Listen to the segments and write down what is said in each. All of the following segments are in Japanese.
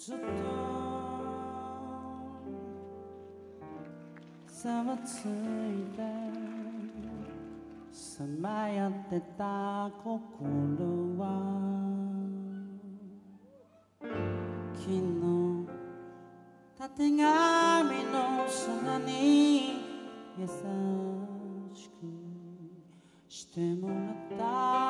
ずっとざわついてさまよってた心は昨日たてがみの空に優しくしてもらった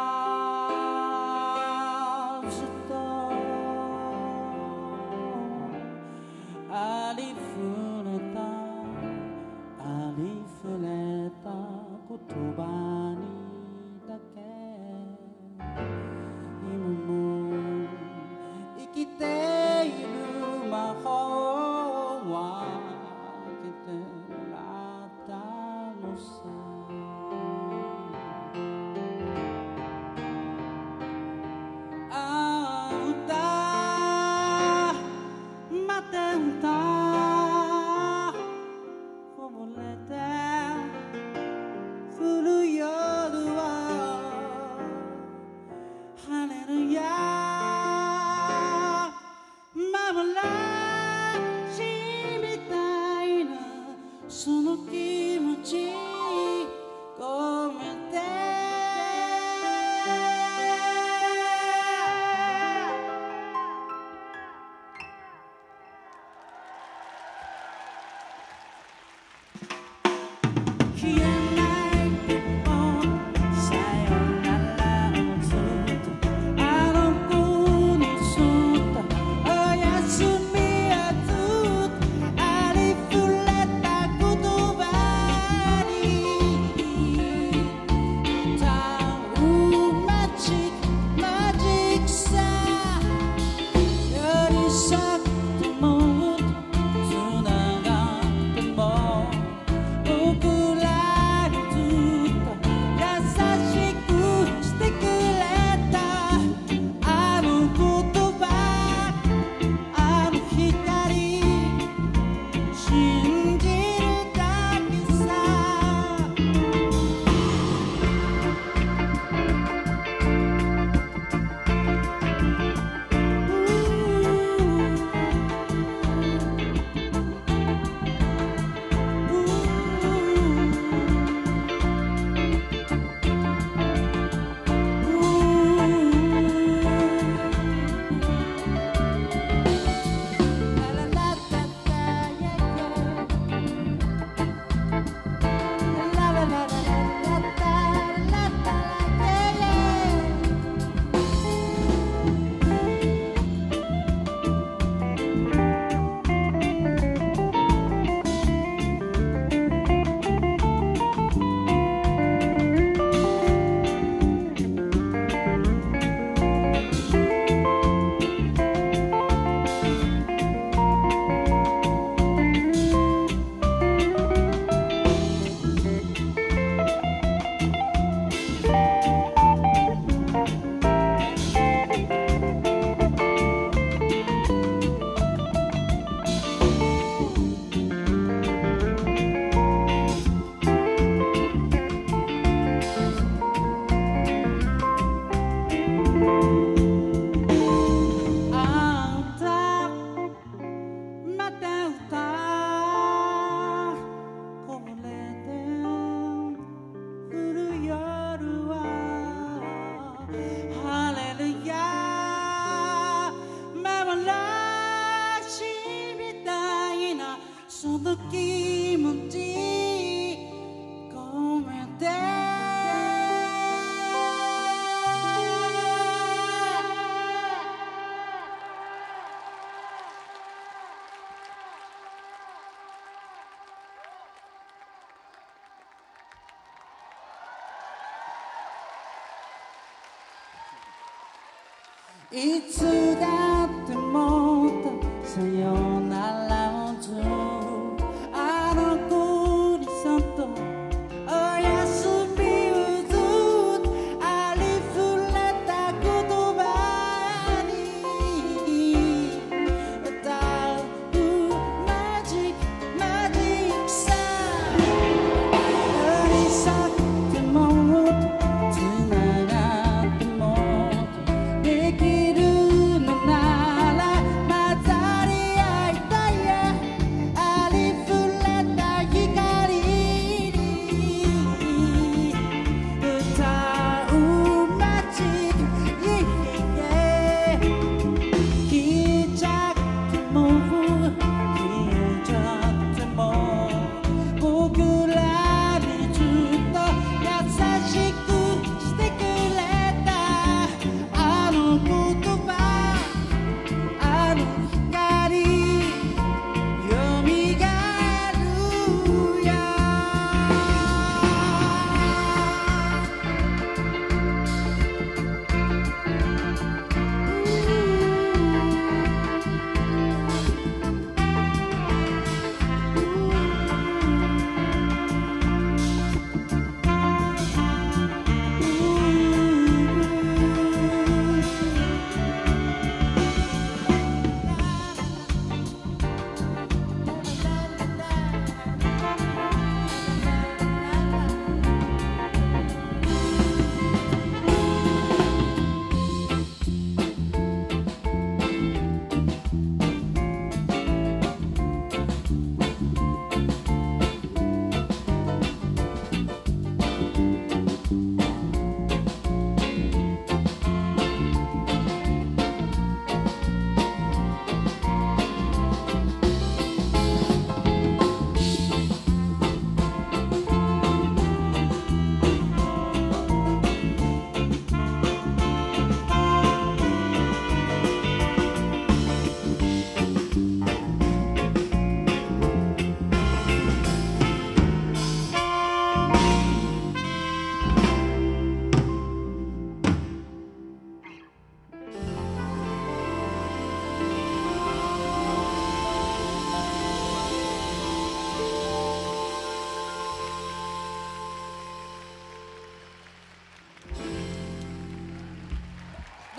いつだってもっとさよなら。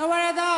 Agora é da